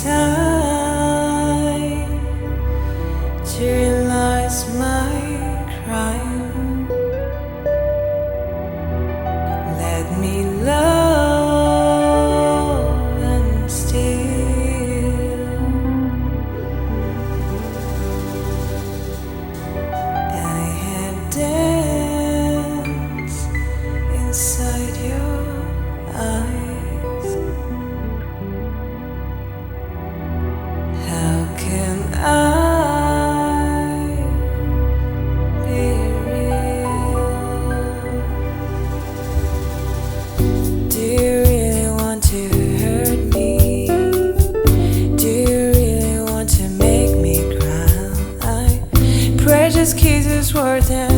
time to realize my. these kisses were dead.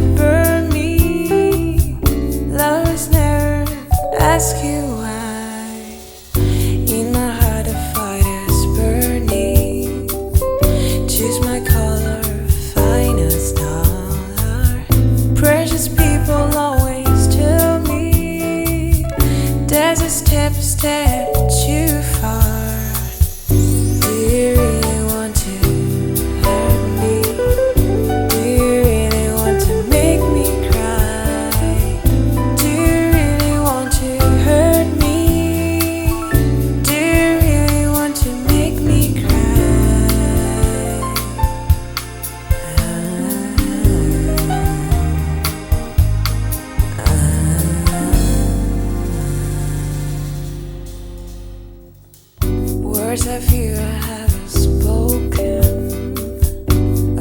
words I fear I haven't spoken.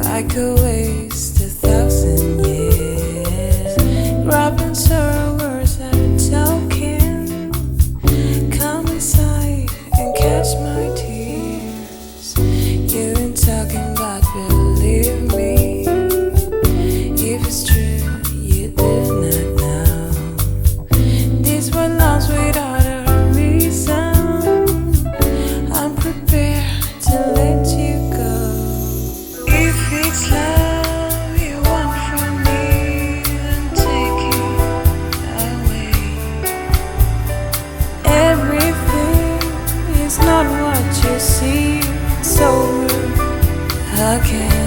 I could waste a thousand years. Robin Sir, words that are talking. Come inside and catch my tears. again.